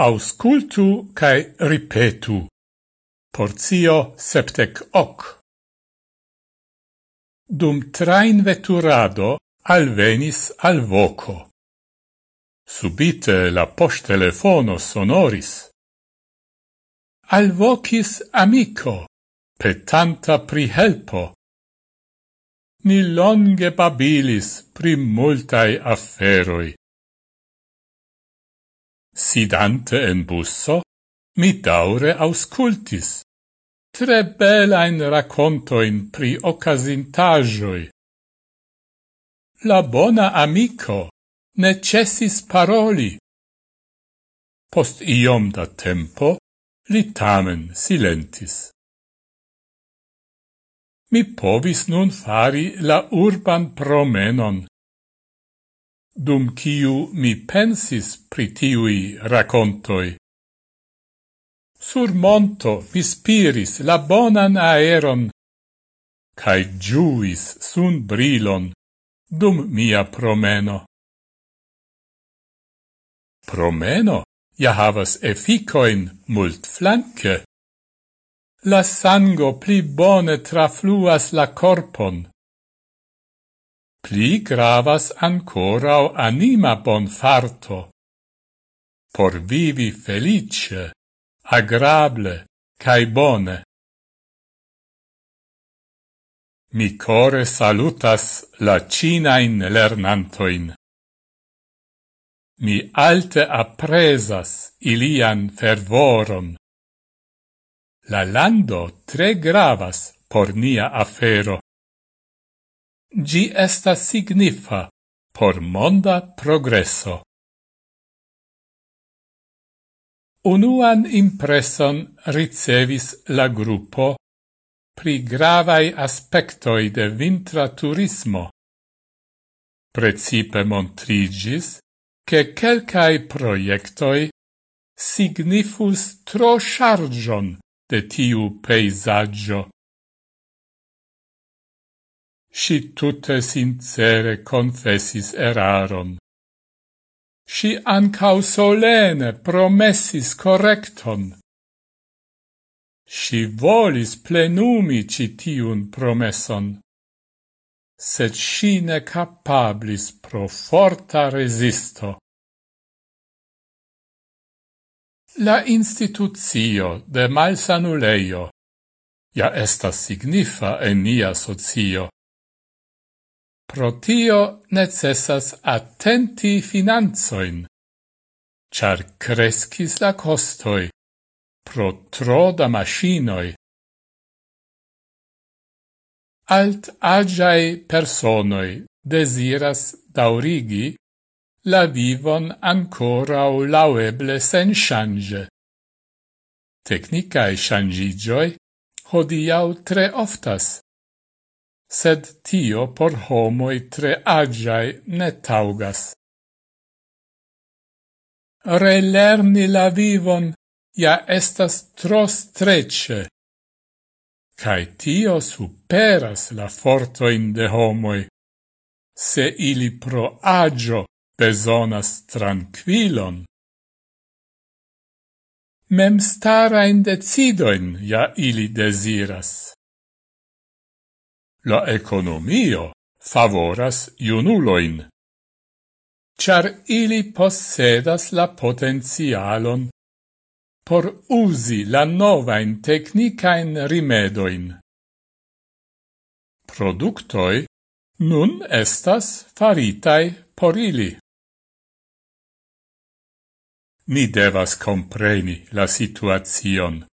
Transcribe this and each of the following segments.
auscultu cae ripetu. Porzio septec hoc. Dum train veturado alvenis al voco. Subite la postelefono sonoris. Alvocis amico, petanta pri helpo. Ni longe babilis pri multae afferoi Sidante en busso, mi daure auscultis. Tre belain racontoin pri ocasintajoi. La bona amico necessis paroli. Post iom da tempo, li tamen silentis. Mi povis nun fari la urban promenon dum kiu mi pensis pritiui racontoi. Sur monto mi spiris la bonan aeron, cae giuis sun brilon dum mia promeno. Promeno ja havas efficoin mult flanque. La sango pli bone trafluas la corpon pli gravas ancorau anima bonfarto. Por vivi felice, agrable, cae bone. Mi core salutas la cinain lernantoin. Mi alte apresas ilian fervoron. La lando tre gravas por nia afero gi esta signifa por monda progresso. Unuan impresson ricevis la gruppo pri gravai aspectoi de vintra turismo. Precipe montrigis che quelcae proiectoi signifus tro chargion de tiu peisaggio. Si tutte sincere confessis eraron. Si ancau solene promessis correcton. Si volis plenumi citiun promesson, sed si ne capablis pro forta resisto. La institutio de malsanuleio ja estas signifa en nia socio. Pro tio necessas attenti finanzoin, char crescis la costoi pro tro da machinoi. Alt agiae personoi desiras daurigi la vivon ancora o laueble sen change. Technicae changigioi hodiau tre oftas sed tio por homoi tre agiai ne taugas. Relerni la vivon ja estas tro strecce, cae tio superas la fortoin de homoi, se ili pro agio besonas tranquilon. Mem stara in decidoin ja ili desiras la economio favoras iunuloin. Char ili possedas la potenzialon por usi la novain technicain rimedoin. Productoi nun estas faritai por ili. Ni devas compreni la situazion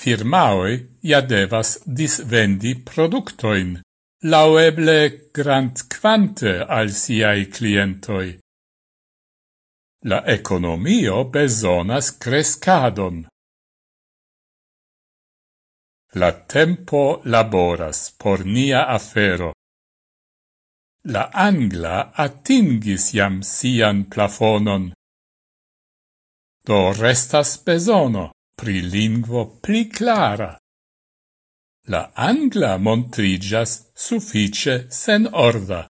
firmaoi ja devas disvendi productoin, laueble grand quante al siai clientoi. La economio besonas crescadon. La tempo laboras por nia afero. La Angla atingis jam sian plafonon. Do restas besono pri lingvo pli clara. La angla montrigas suffice sen orda.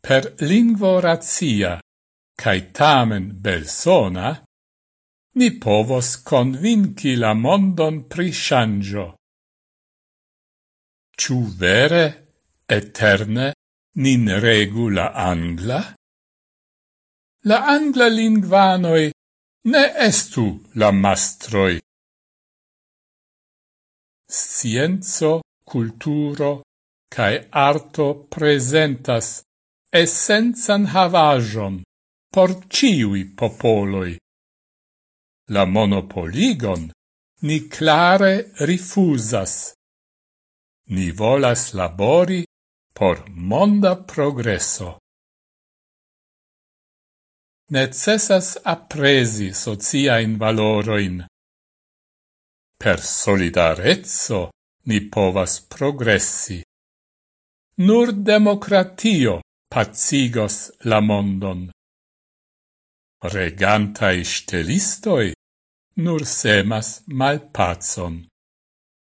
Per lingvo razia, cae tamen belsona, ni povos convinci la mondon pri shangio. Ciu vere, eterne, nin regula angla? La angla lingvanoi ne estu la mastroi. Scienzo, culturo, cae arto presentas essensan havajon por ciui popoloi. La monopoligon ni clare rifusas. Ni volas labori por monda progresso necessas apresi socia in valoroin. Per solidarezzo ni povas progressi. Nur democratio pacigos la mondon. Regantai stelistoi nur semas malpacon.